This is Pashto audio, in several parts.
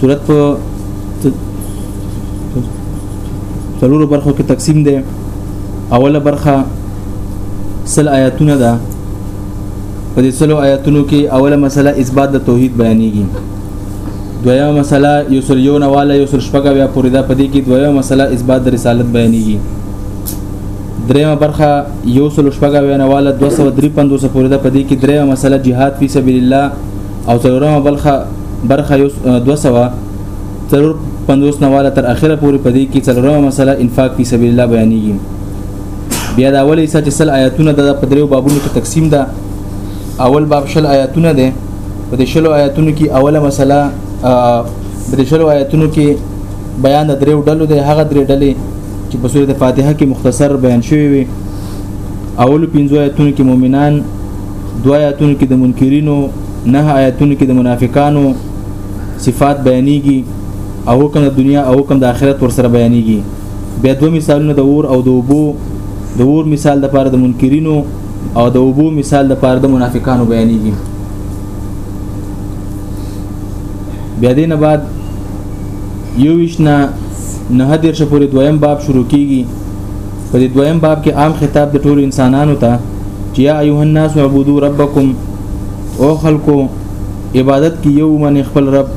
صورت په څلورو برخو کې تقسیم دی اوله برخه سل آیاتونه ده په دې سلو آیاتونو کې اوله مسله اثبات د توحید بیانېږي دویمه مسله یو سل یو نواله یو سل شپږه بیا پورې ده په دې کې دویمه مسله اثبات د رسالت بیانېږي دریمه برخه یو سل شپږه بیا نواله 253 پورې ده په دې کې دریمه مسله جهاد فی سبیل الله او څلورمه برخه برخه یو 250 نواله تر اخره پورې پدې کې څلورمه مسله انفاق فی سبیل الله بیانېږي بیا دا اول ایسه چې سل آیاتونه د پدریو بابونو ته تقسیم ده اول باب شل آیاتونه ده په دې شلو آیاتونو کې اوله مسله په دې شلو آیاتونو کې بیان د دریو ډلو ده هغه درې ډلې چې په سورته فاتحه کې مختصر بیان شوی وي اول پنځو آیاتونو کې مؤمنان دو آیاتونو کې د منکرینو نه آیاتونو کې د منافقانو صفات بیانېږي او حکم د دنیا او حکم د آخرت ور سره بیانېږي بیا دوه مثالونه د اور او د اوبو د اور مثال د پاره د منکرینو او د اوبو مثال د پاره د منافقانو بیانېږي بیا دینه بعد یو وشنا نه هدیر شپوري دویم باب شروع کیږي په دې دویم باب کې عام خطاب د ټولو انسانانو ته یا ایه الناس عبدو ربکم او خلکو عبادت کی یو من خپل رب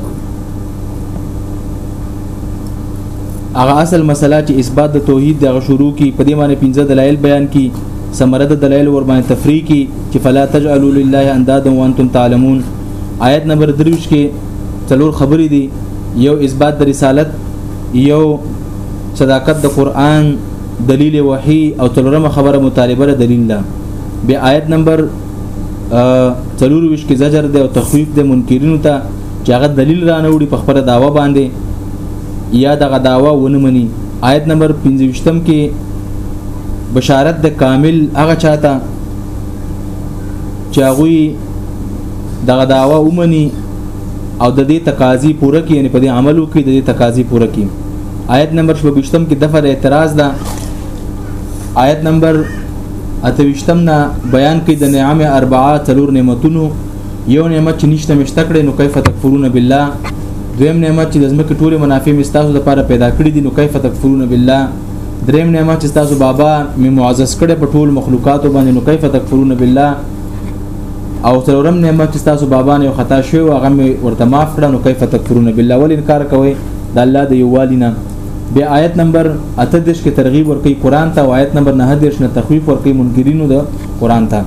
هغه اصل مسله چې اثبات د توحید د شروع کی په دې معنی پنځه دلایل بیان کی سمره د دلایل ور باندې تفریح کی چې فلا تجعلوا لله اندادا وانتم تعلمون آیت نمبر 23 کې څلور خبرې دي یو اثبات د رسالت یو صداقت د قران دلیل وحی او تلورمه خبره مطالبه ده دلیل ده بیا آیت نمبر 23 کې زجر ده او تخویف ده منکرینو ته چې هغه دلیل را نه وړي په خپل داوا باندې یا دغه داوا ونه مني آیت نمبر 25 کې بشارت د کامل هغه چاته چې هغه دغه داوا ومني او د دې تقاضي پوره کړي یعنی په دې عملو کې د دې تقاضي پوره کړي آیت نمبر 22 کې دغه اعتراض ده آیت نمبر اتوشتم نه بیان کې د نعام اربعه تلور نعمتونو یو نعمت چې نشته مشته کړي نو کیف تکفرون بالله دویم نعمت چې د زمکه ټوله منافع مستاسو لپاره پیدا کړی دي نو کیف تکفرون بالله دریم نعمت چې تاسو بابا می معزز کړي په ټول مخلوقات باندې نو کیف تکفرون بالله او څلورم نعمت چې تاسو بابا نه خطا شوی او هغه مې ورته معاف کړه نو کیف تکفرون بالله ول انکار کوي د الله د یووالي نه بیا آیت نمبر 38 کې ترغیب ورکړي قران ته او آیت نمبر 19 نه تخویف ورکړي منکرینو د قران ته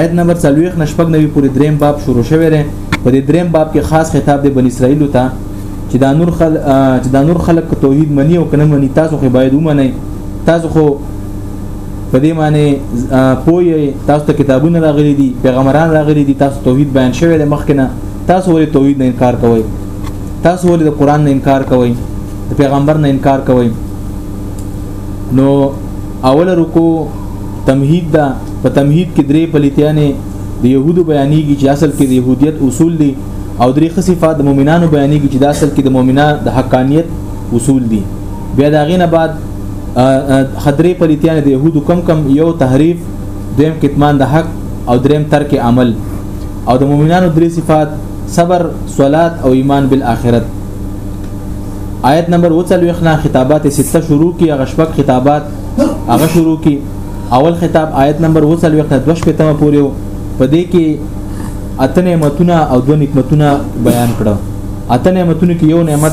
آیت نمبر 40 نشپګ نوي پورې دریم باب شروع شوی دی په دې دریم باب کې خاص خطاب دی بن اسرائیل ته چې دا نور خل چې دا نور خلک توحید منی او کنه منی تاسو خو باید ومنئ تاسو خو په دې معنی پوهی تاسو ته کتابونه راغلي دي پیغمبران راغلي دي تاسو توحید بیان شوی د مخکنه تاسو ولې توحید نه انکار کوئ تاسو ولې د قران نه انکار کوئ د پیغمبر نه انکار کوئ نو اول رکو تمهید دا په تمهید کې درې پلیتیانې د يهودو بیانېږي چې اصل کې د يهودیت اصول دي او درې خصيفات د مؤمنانو بیانېږي چې د اصل کې د مؤمنانو د حقانيت اصول دي بیا دا غینه بعد خدرې پلیتیان د يهودو کم کم یو تحریف دویم کتمان د حق او دریم ترک عمل او د مؤمنانو درې صفات صبر صلات او ایمان بالآخرت آیت نمبر 40 نه خطابات سته شروع کی هغه شپږ خطابات هغه شروع کی اول خطاب آیت نمبر 40 نه 12 پتمه پورې په دې کې اته نعمتونه او دوه نعمتونه بیان کړو اته نعمتونه کې یو نعمت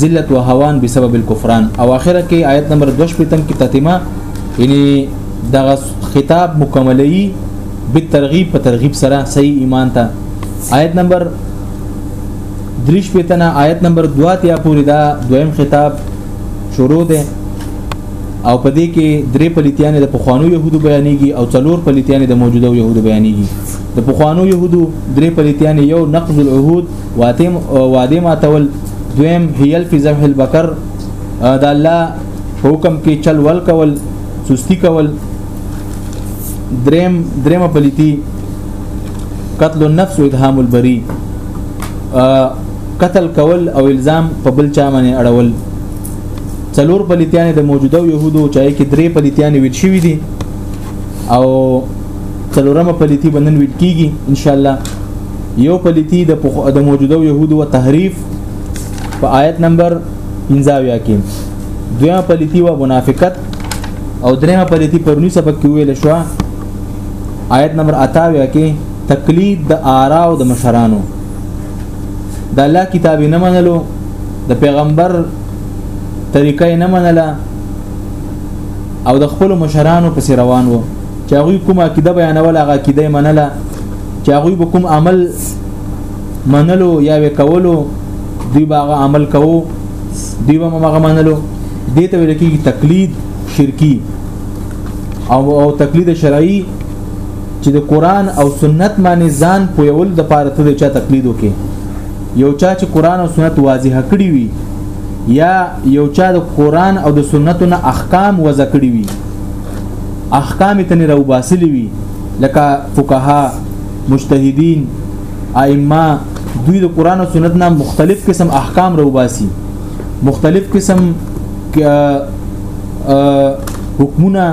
ذلت و هوان بسبب الكفران او اخره کې آیت نمبر 2 شپتم کې تتمه یعنی دغه خطاب مکملوي به ترغیب په ترغیب سره صحیح ایمان ته آیت نمبر دریش پیتنه آیت نمبر 2 تیا پوری دا دویم خطاب شروع ده او په دې کې درې پلیتیان د پخوانو يهودو بیانېږي او څلور پلیتیان د موجوده يهودو بیانېږي د پخوانو يهودو درې پلیتیان یو نقض العهود واتم وادي ماتول دویم هیل فی ذبح البقر د الله حکم کې چل ول کول سستی کول دریم دریم پلیتی قتل النفس و ادهام البری قتل کول او الزام په بل چا باندې اړول څلور پلیتیان د موجوده يهودو چای کې درې پلیتیان ویل شوی دي او څلورمه پلیتی به نن ویل کیږي ان شاء الله یو پلیتی د د موجوده يهودو او تحریف په آیت نمبر 15 کې دویمه پلیتی و منافقت او دریمه پلیتی پرونی سبق کې ویل شو آیت نمبر 28 کې تقلید د آرا او د مشرانو د الله کتاب نه منلو د پیغمبر طریقې نه منله او د خپل مشرانو پس روان وو چې هغوی کوم عقیده بیانوله هغه عقیده منله چې هغوی به کوم عمل منلو یا وې کولو دوی به هغه عمل کوو دوی به هغه منلو دې ته ویل کېږي تقلید شرکی او او تقلید شرعي چې د قران او سنت باندې ځان پویول د پاره ته چا تقلید وکي یو چا چې قران او سنت واضح کړی وي یا یو چا د قران او د سنتو نه احکام وځ کړی وي احکام تنې راوباسلې وي لکه فقها مجتهدین ائمه دوی د قران او سنت نه مختلف قسم احکام راوباسي مختلف قسم حکمونه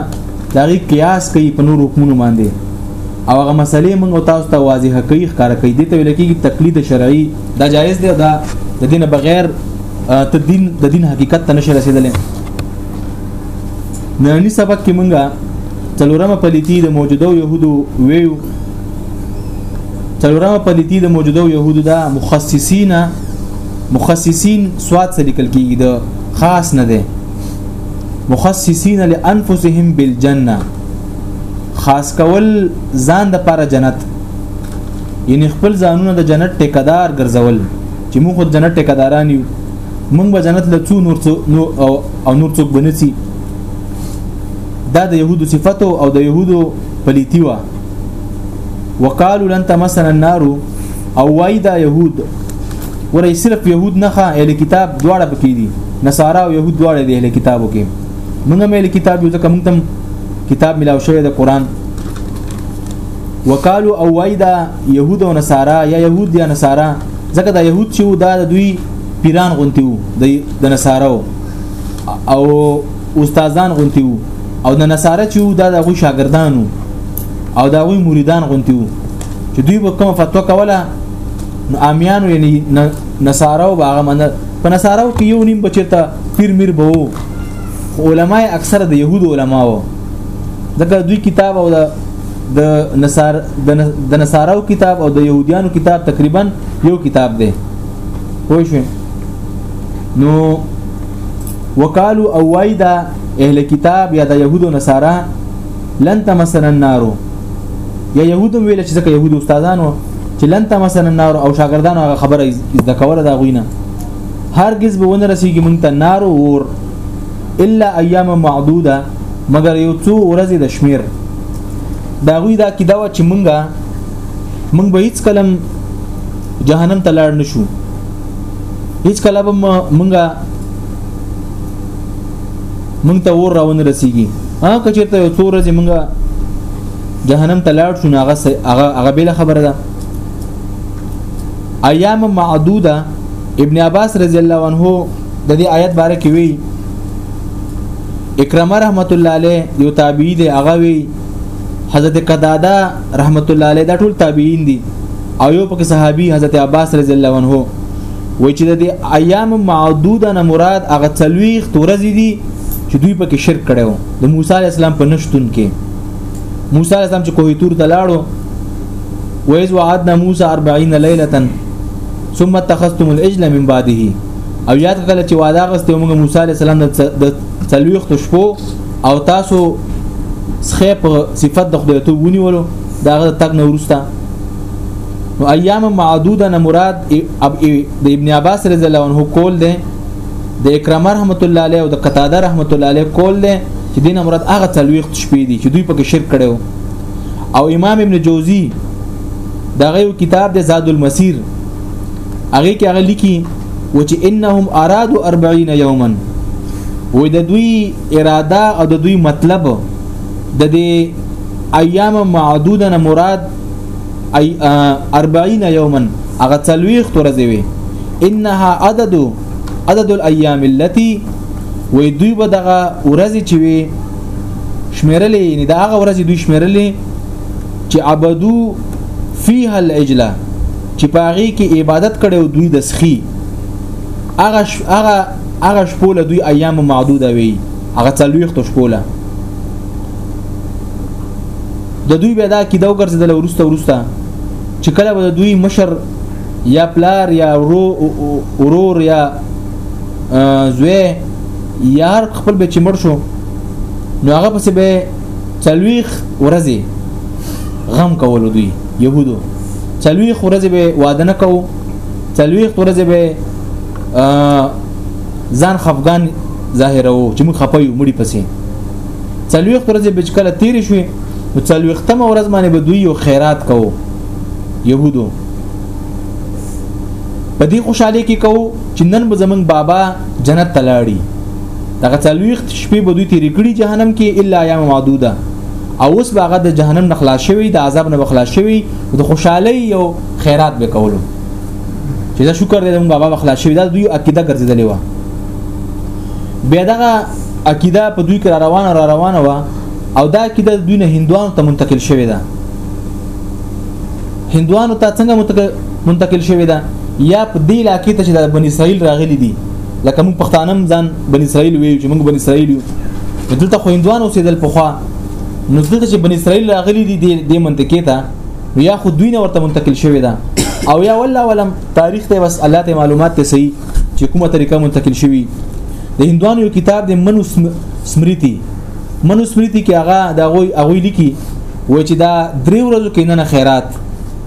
دغه قیاس کوي په نور حکمونو باندې او هغه مسلې موږ تاسو ته واضح کوي ښکار کوي دي ته ویل کېږي تقلید شرعي دا جایز دی دا د دینه بغیر ته دین د دین حقیقت ته نشه رسیدلې نننی سبق کې مونږه څلورمه پلیتی د موجوده يهودو ویو څلورمه پلیتی د موجوده يهودو دا مخصصین مخصصین سواد سره لیکل کیږي د خاص نه ده مخصصین لانفسهم بالجنه خاص کول ځان د پاره جنت یعنی خپل ځانونه د جنت ټیکدار ګرځول چې موږ خود جنت ټیکداران یو مونږ به جنت له څو نور څو نو او, او نور څوک بنسي دا د يهودو صفاتو او د يهودو پليتي وا وقالو لن تمسنا النار او وای دا يهود ورې صرف يهود نه ښه اهل کتاب دواړه پکې دي نصارا او يهود دواړه دي اهل کتابو کې موږ هم اهل کتاب یو ځکه موږ تم کتاب ملاو شوی د قران وقالو او وای دا يهود او نصارا یا يهود یا نصارا ځکه دا يهود چې دا د دوی پیران غونتی وو د نصارو او استادان غونتی وو او د نصاره چې دا د غوي شاګردانو او دا غوي مریدان غونتی وو چې دوی به کوم فتوا کوله نو امیانو یعنی نصارو باغ من په نصارو کې یو نیم بچته پیر میر بو علماء اکثر د يهود علماء وو دغه دوی کتاب او د نصار د نصارو کتاب او د يهوديانو کتاب تقریبا یو کتاب دی پوه شئ نو وقالو او وای دا اهل کتاب یا د يهودو نصارا لن تمسنا النار یا يهودو ویل چې ځکه يهودو استادانو چې لن تمسنا النار او شاګردانو هغه خبره د کوله دا غوینه هرگز به ونه رسیږي مونږ ته نار او ور الا ایام معدوده مگر یو څو ورځې د شمیر دا غوی دا کیدا چې مونږه مونږ به هیڅ کلم جهنم ته لاړ نشو هیڅ کله به مونږه مونږ ته ور راون رسیږي ها کچته یو څو ورځې مونږه جهنم ته لاړ شو هغه هغه هغه بل خبره ده ایام معدوده ابن عباس رضی الله عنه د دې آیت باره کې وی اکرمه رحمت الله علیه یو تابعی دی هغه وی حضرت قداده رحمت الله علیه دا ټول تابعین دي او یو پکې صحابي حضرت عباس رضی الله عنه وای چې د ایام معدوده نه مراد هغه تلويخ تورزي دي چې دوی پکې شرک کړو د موسی علی السلام په نشتون کې موسی علی السلام چې کوه تور ته لاړو وایز وعدنا موسی 40 ليله ثم اتخذتم العجل من بعده او یاد کړل چې وعده غسته موږ موسی علی السلام د تلويخ شپو او تاسو سخه په صفت د خدای ته ونیولو دا غره تک نه ورستا نو ایام معدوده نه مراد اب د ابن عباس رضی الله عنه کول دی د اکرام رحمت الله علیه او د قتاده رحمت الله علیه کول دی چې دینه مراد هغه تلويخت شپې دي چې دوی پکې شرک کړو او امام ابن جوزی دغه کتاب د زاد المسیر هغه کې هغه لیکي و چې انهم ارادو 40 یوما و د دوی اراده او د دوی مطلب د دې ایام معدوده نه مراد ای 40 یوما هغه تلويخ ترځي وي انها عدد عدد الايام التي و دوی به دغه ورځي چې وي شمیرلې یعنی دا هغه ورځي دوی شمیرلې چې عبدو فيها العجله چې په هغه کې عبادت کړي او دوی د سخي هغه هغه هغه شپوله دوی ایام معدوده وي هغه څلويخت شپوله د دوی به دا کیدو ګرځیدل ورسته ورسته چې کله به دوی مشر یا پلار یا ورو ورور یا زوی یار خپل به چې مړ شو نو هغه پسې به څلويخ ورځي غم کول دوی يهودو چلوي خورځي به واده نه کوو چلوي خورځي به ځان خفغان ظاهرو چې موږ خپایو مړي پسې چلوي خورځي به کله تیر شوي نو چلوي ختمه ورځ باندې به دوی یو خیرات کوو يهودو په دې خوشاله کې کو چې نن به زمنګ بابا جنت تلاړي دغه څلويخت شپې به دوی تیرې کړي جهنم کې الا ایام معدوده او اوس باغه د جهنم نه خلاص شوی د عذاب نه خلاص شوی د خوشحالي یو خیرات به کولو چې دا شکر دې موږ بابا خلاص شوی دا دوی عقیده ګرځیدلې و بیا دغه عقیده په دوی کې را روانه را روانه و او دا عقیده دوی نه هندوانو ته منتقل شوې ده هندوانو ته څنګه منتقل شوې ده یا په دې علاقې ته چې د بنی اسرائیل راغلي دي لکه موږ پښتانم ځان بنی اسرائیل وی چې موږ بنی اسرائیل یو دلته خو هندوان اوسېدل په خوا نو دلته چې بنی اسرائیل راغلي دي د منطقې ته نو یا خو دوی نه ورته منتقل شوی ده او یا والله ولم تاریخ ته بس الله ته معلومات ته صحیح چې کومه طریقه منتقل شوی د هندوانو یو کتاب د منو سمریتی منو سمریتی کې هغه د غوي اغوي لیکي و چې دا درې ورځو کې نه خیرات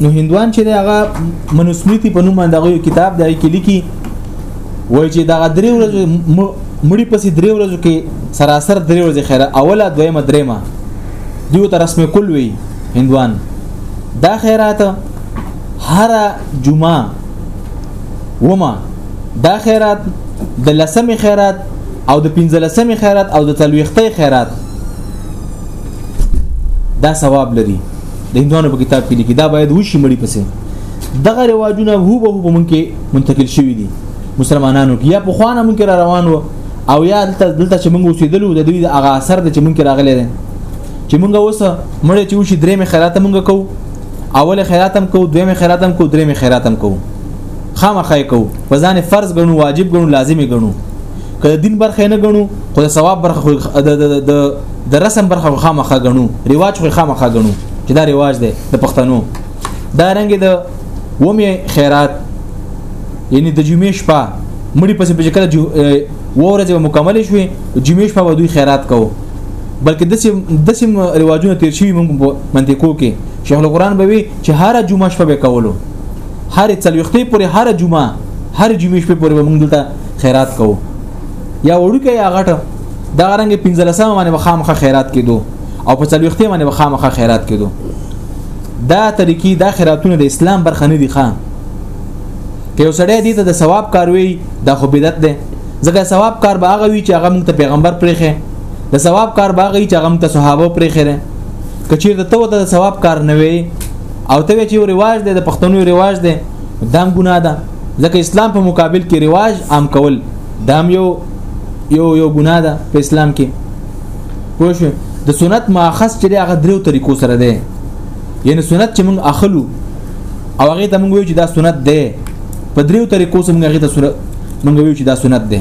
نو هندوان چې هغه منوسمرتی په نوم باندې یو کتاب دی کې لیکي وایي چې دا درې ورځې مړی پسې درې ورځې کې سراسر درې ورځې خیره اوله دویمه درېمه دیو ته رسم کول وی هندوان دا خیرات هر جمعه وما دا خیرات د لسمې خیرات او د پنځلسمې خیرات او د تلويختې خیرات دا ثواب لري د هندوانو په کتاب کې لیکي دا باید وشي مړی پسې دغه رواجونه هو به په مونږ کې منتقل شوي دي مسلمانانو کې یا په خوانه مونږ را روان وو او یا دلته دلته چې مونږ اوسېدلو د دوی د هغه اثر د چې مونږ راغلی دی چې مونږ اوس مړی چې وشي درې مې خیرات مونږ کوو اول خیرات هم کوو دویم خیرات هم کوو درې مې خیرات هم کوو خامخا یې کوو په ځان فرض ګڼو واجب ګڼو لازمي ګڼو که د دین برخه نه ګڼو خو د ثواب برخه خو د د رسم برخه خو خامخا غنو رواج خو خامخا غنو چې دا رواج دی د پښتنو دا رنګ د ومه خیرات یعنی د جمعې شپه مړي پسې په کله جو ورځ مکمل شوې جمعې شپه ودوی خیرات کوو بلکې دسم دسم رواجونه تیر شوی مونږ منطقو کې شیخ القرآن به وی چې هر جمعه شپه به کولو هر څلوختې پورې هر جمعه هر جمعې شپه پورې مونږ دلته خیرات کوو یا وړو کې یا غټه دا رنګ 15 باندې بخامخه خیرات کېدو او په څلوختي باندې بخامخه خیرات کېدو دا طریقې دا خیراتونه د اسلام برخه نه دي خان که یو سړی دې ته د ثواب کاروي دا خو بدعت ده ځکه ثواب کار به هغه وي چې هغه موږ ته پیغمبر پرېخه د ثواب کار به هغه چې هغه موږ ته صحابه پرېخره کچیر ته ته د ثواب کار نه وي او ته چې یو رواج دی د پښتنو رواج دی دام ګناه ده ځکه اسلام په مقابل کې رواج عام کول دام یو یو یو ګناه ده په اسلام کې پوه شو د سنت ماخذ چې هغه دریو طریقو سره ده یعنی سنت چې موږ اخلو او هغه ته موږ وایو چې دا سنت ده په دریو طریقو سره موږ هغه ته سنت موږ وایو چې دا سنت ده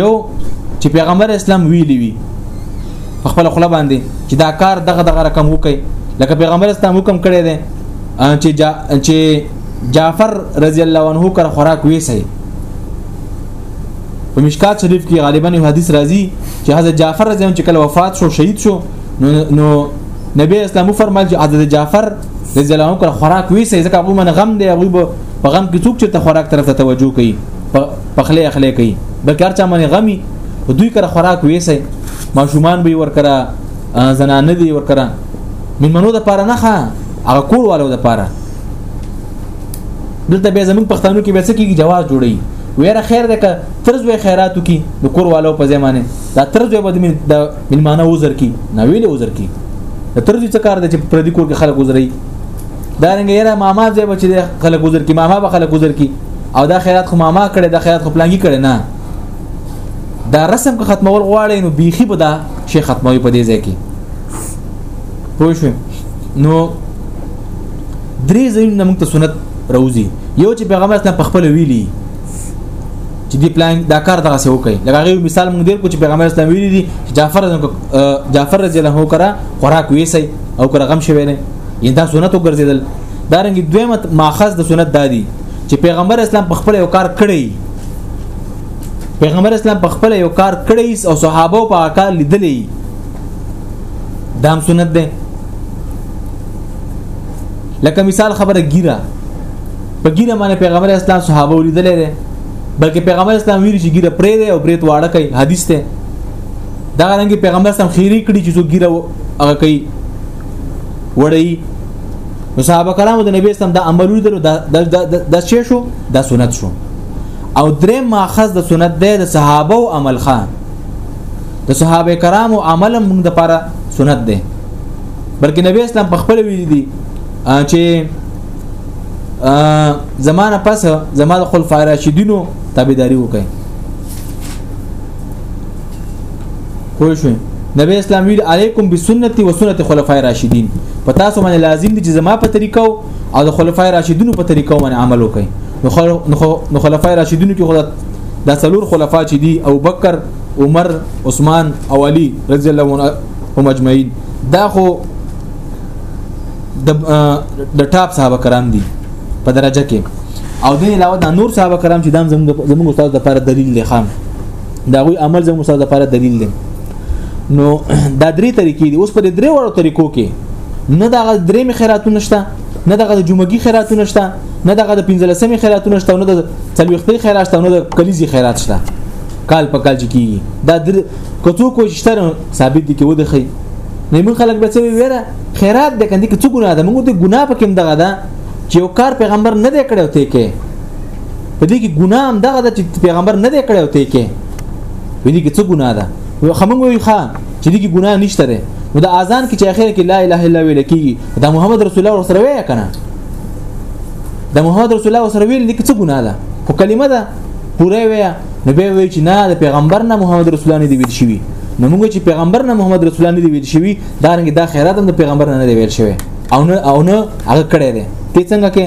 یو چې پیغمبر اسلام ویلی وی په خپل خپل باندې چې دا کار دغه دغه رقم وکي لکه پیغمبر اسلام حکم کړی دی چې جا چې جعفر رضی الله عنه کر خوراک ویسي په مشکات شریف کې غالبا یو حدیث راځي چې حضرت جعفر رضی الله عنه چې کله وفات شو شهید شو نو نو نبی اسلام فرمایل چې حضرت جعفر رضی الله عنه خوراک ویسې ځکه هغه من غم دی هغه په غم کې څوک چې ته خوراک طرف ته توجه کوي په خله اخلي کوي بلکې هر چا باندې غمي دوی کړه خوراک ویسې ماشومان به ور کړه زنانه دی ور کړه من منو د پاره نه ښه هغه کور والو د پاره دلته به زمون پښتنو کې به څه کېږي جواز جوړي ویره خیر ده که ترزوی خیراتو کی د کور والو په زمانه دا ترزوی به د ملمانه وزر کی نه ویلې وزر کی د ترزوی څه کار ده چې پر دې کور کې خلک وزري دا رنګ یره ماما ځای بچی د خلک وزر کی ماما به خلک وزر کی او دا خیرات خو ماما کړي دا خیرات خو پلانګي کړي نه دا رسم که ختمول غواړي نو بیخي به دا شي ختموي په دې ځای کې پوه شو نو درې ځایونه موږ ته سنت روزي یو چې پیغمبر اسلام په خپل ویلي چې دی پلان دا کار دغه څه وکړي لکه غو مثال مونږ دیر کو چې پیغمبر اسلام ویلي دي جعفر جعفر رضی الله عنه کرا خوراک ویسي او کرا غم شوی نه دا سنت وګرځیدل دا رنګ دویمه ماخذ د سنت دادی چې پیغمبر اسلام په خپل یو کار کړی پیغمبر اسلام په خپل یو کار کړی او صحابه په کار لیدلی دا هم سنت ده لکه مثال خبره ګیره په ګیره باندې پیغمبر اسلام صحابه ولیدل دي بلکې پیغمبر اسلام ویل چې ګیره پرې دی او برېت واړه کوي حدیث ته دا رنګ پیغمبر اسلام خیری کړي چې زو ګیره هغه کوي وړي نو صحابه کرامو د نبی اسلام د عملو درو د د شې شو د سنت شو او درې ماخذ د سنت دی د صحابه او عمل خان د صحابه کرامو عمل موږ د لپاره سنت دی بلکې نبی اسلام په خپل ویل دي چې زمانه پس زمانه خلفای راشدینو تابعداري وکړي خو شو نبی اسلام ویل علیکم بسنتی و سنت خلفای راشدین په تاسو باندې لازم دي چې زما په طریقو او د خلفای راشدینو په طریقو باندې عمل وکړئ نو خلفای راشدینو کې خدای دا څلور خلفا چې دي او بکر عمر عثمان او علي رضی الله عنهم اجمعین دا خو د د ټاپ صحابه کرام دي په درجه کې او د علاوه د نور صحابه کرام چې دام زموږ زموږ استاد د لپاره دلیل دی خام دا غوي عمل زموږ استاد د لپاره دلیل دی نو دا درې طریقې دي اوس په درې وړو طریقو کې نه دا درې مخیراتونه شته نه دغه د جمعګي خیراتونه شته نه دغه د 15مې خیراتونه شته نه د تلويختي خیرات شته نه د کلیزي خیرات شته کال په کال چکی دا در کڅو کو شتر ثابت دي کې و د خي نه موږ خلک به څه ویره خیرات د کندي کې څه ګناه ده موږ د ګناه په کوم دغه ده چې یو کار پیغمبر نه دی کړو ته کې په دې کې ګناه هم دغه ده چې پیغمبر نه دی کړو ته کې په دې کې څه ګناه ده یو خمنګ وی ښا چې دې کې ګناه نشته ده نو د اذان کې چې اخر کې لا اله الا ویل کېږي دا محمد رسول الله ورسره وی کنه د محمد رسول الله ورسره ویل دي څه ګناه ده خو کلمه ده پوره وی نو به وی چې نه د پیغمبر نه محمد رسول الله دی ویل شوی نو موږ چې پیغمبر نه محمد رسول الله دی ویل شوی دا رنګ دا خیرات هم د پیغمبر نه دی ویل شوی او نه او نه هغه کړی دی ته څنګه کې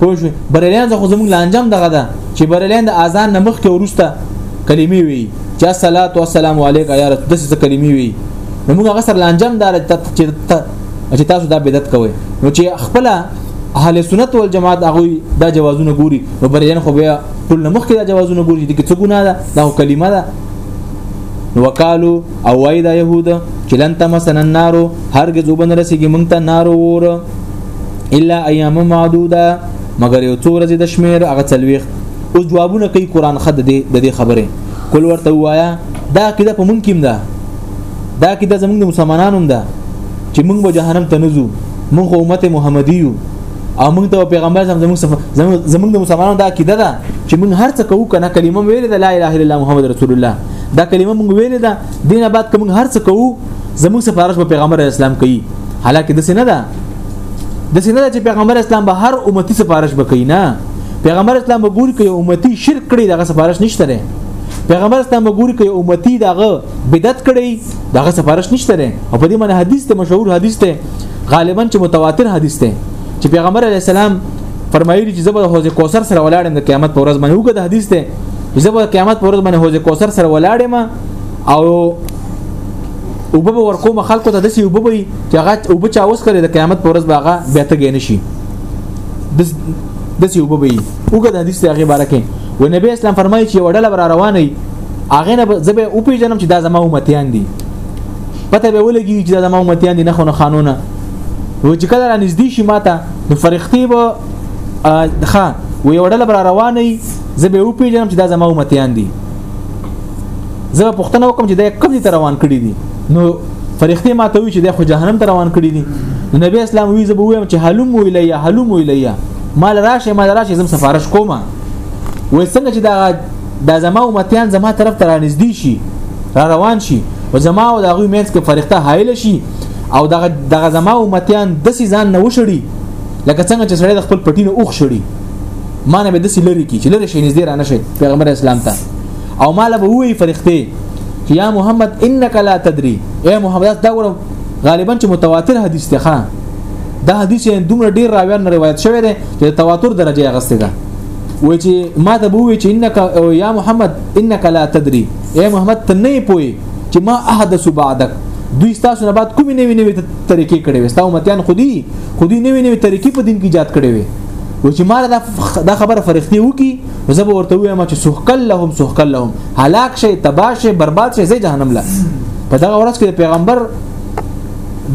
پوه شو بریلیان خو زموږ لانجام دغه ده چې بریلیان د اذان نه مخکې ورسته کلمې وي چې الصلات والسلام علیک یا رسول دسه کلمې وي نو موږ هغه سره لانجام دار چې تاسو دا بدعت کوئ نو چې خپل اهل سنت والجماعت هغه دا جوازونه ګوري نو بریلیان خو بیا ټول نه مخکې دا جوازونه ګوري چې څه ګناه ده دا کلمه ده وکالو او وای دا يهود چې لن تمسن النار هرګز وبن رسیږي مونږ ته نار ور الا ایام معدوده مگر یو څو ورځې د شمیر هغه تلويخ اوس جوابونه کوي قران خد دې د دې خبره کول ورته وایا دا کده په مونږ کېم ده دا کده زمونږ د مسلمانانو ده چې مونږ به جهنم ته نزو مونږ امت محمدي یو او مونږ ته پیغمبر زمونږ زمونږ د مسلمانانو دا کده ده چې مونږ هر څه کوو کنه کلمه ویل ده لا اله الا الله محمد رسول الله دا کلمه مونږ ویل ده دینه بعد کوم هر څه کوو زموږ سفارش په پیغمبر اسلام کوي حالکه د سینه ده د سینه ده چې پیغمبر اسلام به هر امتی سفارش وکړي نه پیغمبر اسلام به ګوري کوي امتی شرک کړي دغه سفارش نشته لري پیغمبر اسلام به ګوري کوي امتی دغه بدعت کړي دغه سفارش نشته لري او په دې معنی حدیث ته مشهور حدیث ته غالبا چې متواتر حدیث ته چې پیغمبر علی السلام فرمایلی چې زبر حوض کوثر سره ولاړم د قیامت پر ورځ باندې وګد حدیث ته زبر قیامت پر ورځ باندې حوض کوثر سره ولاړم او او به ورکوم خلکو ته دسی او به وي چې هغه او به چا اوس کړی د قیامت پر ورځ باغه بیا ته غین شي دس دسی او به وي اوګه د حدیث هغه بارکه و نبی اسلام فرمایي چې وړل بر رواني هغه نه زبه او پیژنم چې دا زما امتیان دي پته به ولګي چې دا زما امتیان دي نه خو نه قانونه و چې کله را نږدې شي ماته نو فرښتې به ښه وي وړل بر رواني زبه او پیژنم چې دا زما امتیان دي زه پوښتنه وکم چې دا کوم ته روان کړی دي نو فرښتې ما ته وی چې دا خو جهنم ته روان کړی دي نبی اسلام وی زه به ویم چې حلم ویلیا حلم ویلیا مال راشه مال راشه زم سفارش کوم وای څنګه چې دا د زما امتیان زما طرف ته رانږدې شي را روان شي او زما او دغه مینس کې فرښتہ حایل شي او دغه دغه زما امتیان د سیزان نه وشړي لکه څنګه چې سړی د خپل پټینو اوخ شړي مانه به د سلری کی چې لری شي نږدې را نشي پیغمبر اسلام ته او مال به وی فرښتې چې یا محمد انک لا تدری اے محمد دا ګورم غالبا چې متواتر حدیث دی ښا دا حدیث یې دومره ډیر راویان روایت شوی دی چې تواتر درجه یې غسته ده و چې ما ته بووي چې انک او یا محمد انک لا تدری اے محمد ته نه پوي چې ما احدث بعدک دوی تاسو نه بعد کومې نوې نوې طریقې کړې وي تاسو متيان خودي خودي نوې نوې طریقې په دین کې ایجاد کړې وي و چې مال دا خبره فرښتې وکي نو زه به ورته وایم چې سحقل لهم سحقل لهم هلاک شي تباہ شي برباد شي زه جهنم لا په دغه ورځ کې پیغمبر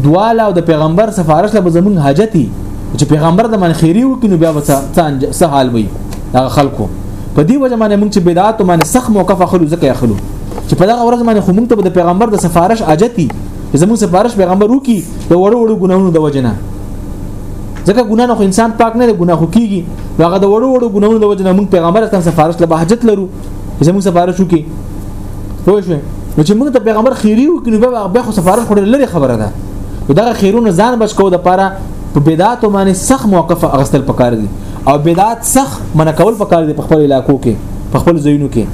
دواله او د پیغمبر سفارش له زمون حاجتي چې پیغمبر د من خيري وکړي نو بیا به څه حال وي هغه خلکو په دې وجه باندې موږ چې بدعات باندې سخت موقف اخلو ځکه اخلو چې په دغه ورځ باندې خو موږ ته د پیغمبر د سفارش حاجتي زمون سفارش پیغمبر وکړي د وړو وړو ګناونو د وجنه ځکه ګناه نه خو انسان پاک نه دی ګناه خو کیږي هغه د وړو وړو ګناونو د وجه نه موږ پیغمبر اسلام سفارش له حاجت لرو زموږ سفارش وکي خو شو نو چې موږ ته پیغمبر خیری وکړي به هغه خو سفارش خو لري خبره ده دا خیرونه ځان بچ کو د پاره په بدعات باندې سخت موقف اغستل پکار دي او بدعات سخت منع کول پکار دي په خپل علاقو کې په خپل ځایونو کې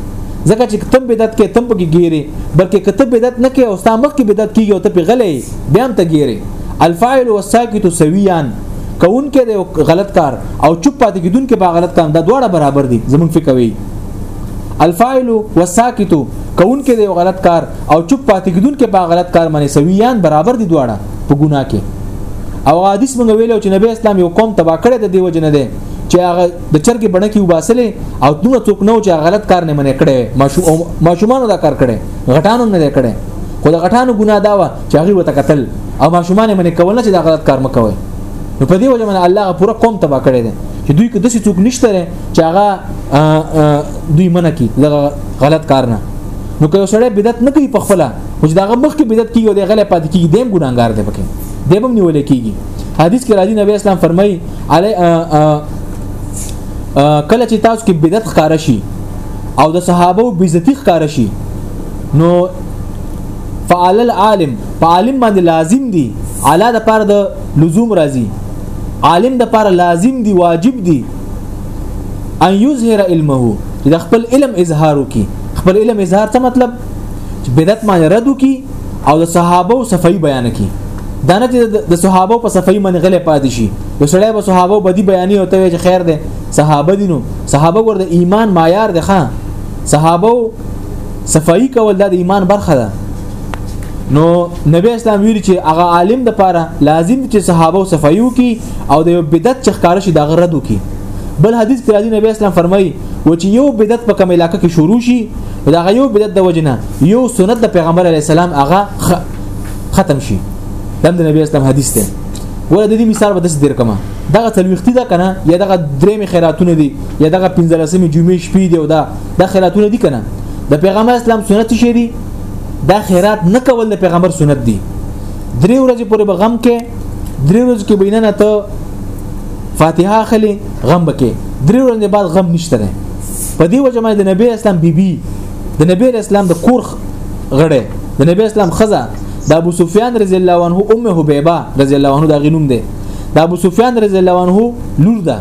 ځکه چې تم بدعت کې تم پکې ګیره بلکې کته بدعت نه کې او ستا مخ کې بدعت کیږي او ته په غلې بیا هم ته ګیره الفاعل والساکت سویان کون کې د غلط کار او چوپ پاتې کیدون کې په غلط کار دا دواړه برابر دي زمون فکر وی الفاعل والساکت کون کې د غلط کار او چوپ پاتې کیدون کې په غلط کار باندې سویان برابر دي دواړه په ګناه کې او حدیث مونږ ویلو چې نبی اسلام یو قوم تبا کړی د دیو جن ده چې هغه د چرګ بڼه کې وباسلې او دوه څوک نو چې غلط کار نه منې کړي ماشومان دا کار کړي غټانو نه کړي خو د غټانو ګناه دا و چې هغه وته قتل او ماشومان یې منې کول نه چې دا غلط کار مکوي نو په دې وجه باندې الله پورا قوم تبا کړی دی چې دوی کې داسې څوک نشته چې هغه دوی منه کی دغه غلط کار نه نو که یو سړی بدعت نه کوي په خپل خو چې داغه مخ کې بدعت کیږي او د غلې پات کیږي دیم ګناګار دی پکې دی به نیول کیږي حدیث کې راځي نبی اسلام فرمایي علی کله چې تاسو کې بدعت ښکار شي او د صحابه او بیزتی ښکار شي نو فعل العالم په عالم باندې لازم دي علا د پاره د لزوم راځي عالم د پاره لازم دي واجب دي ان یظهر علمه د خپل علم اظهار وکي خپل علم اظهار څه مطلب چې بدعت باندې رد وکي او د صحابه او صفای بیان کړي دا نه چې د صحابه په صفای باندې غلې پاتې شي یو سړی به صحابه بدی بیانې او ته چې خیر ده صحابه دینو صحابه ور د ایمان معیار ده ښا صحابه صفائی کول د ایمان برخه ده نو نبی اسلام ویل چې هغه عالم د پاره لازم چې صحابه او صفایو کی او د بدعت چخکار شي د غردو کی بل حدیث کې راځي نبی اسلام فرمایي و چې یو بدعت په کوم علاقې کې شروع شي دا یو بدعت د وجنه یو سنت د پیغمبر علی السلام هغه خ... ختم شي دا د نبی اسلام حدیث دی ول د دې مثال به داسې درکمه دغه تلويختي ده کنه یا دغه درېمه خیراتونه دي یا دغه 15مې جمعې شپې دی او دا دا خیراتونه دي کنه د پیغمبر اسلام سنت شي دي دا خیرات نه کول د پیغمبر سنت دي درې ورځې پورې به غم کې درې ورځې کې بیننه ته فاتحه خلی غم بکې درې ورځې بعد غم نشته نه په دې وجه باندې د نبی اسلام بیبي د نبی اسلام د کور غړې د نبی اسلام خزه د ابو سفیان رضی الله عنه ام حبیبه رضی الله عنه دا غنوم دی د ابو سفیان رضی الله عنه لور ده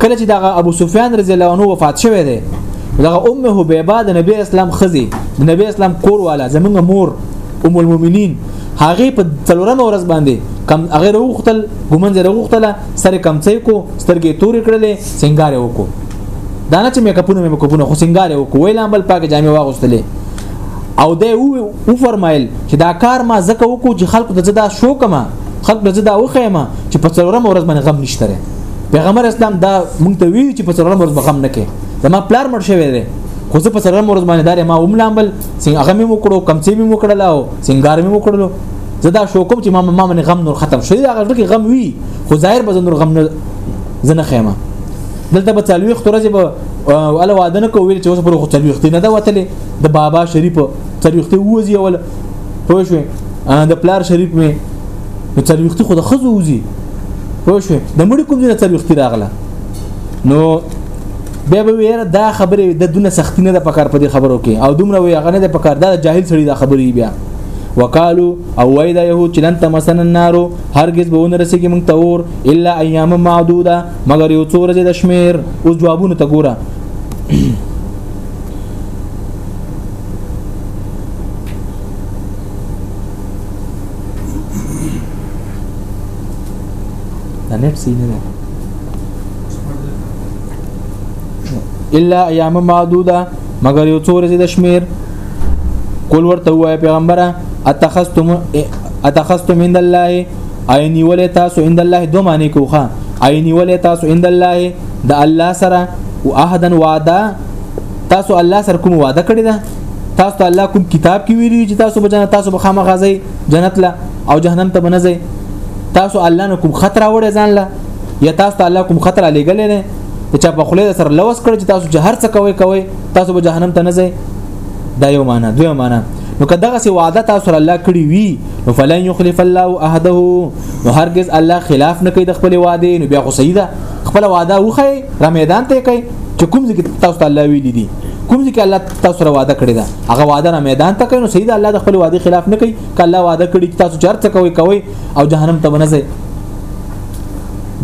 کله چې دغه ابو سفیان رضی الله عنه وفات شوه دی دغه ام حبیبه د نبی اسلام خزي د نبی اسلام کور والا زمونږ مور ام المؤمنین هغه په تلورم ورځ باندې کم هغه وروختل ګومنځ وروختله سره کمڅې کو سترګې تورې کړلې سنگار وکړو دا نه چې میکاپونه مې کوپونه خو سنگار وکړو ویل امبل پاک جامې واغوستلې او دا و فرمایل چې دا کار ما زکه وکړو چې خلکو ته دا شو کما خلق ته دا وخیمه چې په څلورم ورځ باندې غم نشته لري پیغمبر اسلام دا مونږ ته ویل چې په څلورم ورځ غم نه کې زما پلار مړ شوی دی خو زه په څلورم ورځ باندې دار ما وملامل څنګه هغه مې وکړو کم څه مې وکړل او څنګه مې وکړلو زه دا شو کوم چې ما ما باندې غم نور ختم شوی دا غږ کې غم وی خو ظاهر به نور غم نه زنه خیمه دلته به څلوي خطرځي به ولا وعده نه کوي چې اوس پر خطرځي نه دا وتلې د بابا شریف څلوي وځي ولا پوه شو د پلار شریک می په ترویختی خو د خزو وزي پوه شو د مړي کوم نه ترویختی راغله نو بیا به ویره دا خبره د دونه سختی نه د پکار په دې خبرو کې او دومره وی هغه نه د پکار دا جاهل سړي دا خبرې بیا وقالو او وای دا يهود چې لن تمسن النار هرگز به ونه رسیږي موږ ته اور الا ايام معدوده مگر یو څو ورځې د شمیر اوس جوابونه ته ګوره دا نت سي نه الا ایام معدوده مگر یو څو ورځې د شمیر قول ورته وای پیغمبره اتخذتم اتخذتم عند الله عینی ولې تاسو عند الله دوه معنی کوخه عینی ولې تاسو عند الله د الله سره او عهدا وعده تاسو الله سره کوم وعده کړی ده تاسو ته الله کوم کتاب کې ویلي چې تاسو به جنت تاسو به خامخا ځئ جنت له او جهنم ته به نه ځئ تاسو الله نه کوم خطر راوړی ځان له یا تاسو ته الله کوم خطر لګلې نه ته چا په خله سره لوس کړ چې تاسو جهر څه کوي کوي تاسو به جهنم ته نه ځئ دا یو معنا دوی معنا نو که دغه سی وعده تاسو سره الله کړی وی نو فلن یخلف الله عهده نو هرگز الله خلاف نه کوي د خپل وعده نو بیا خو سیده خپل وعده وخی را میدان ته کوي چې کوم ځکه تاسو ته الله ویلي دي کوم ځکه الله تاسو سره وعده کړی دا هغه وعده را میدان ته کوي نو سید الله د خپل وعده خلاف نه کوي کله وعده کړی چې تاسو چرته کوي کوي او جهنم ته ونځي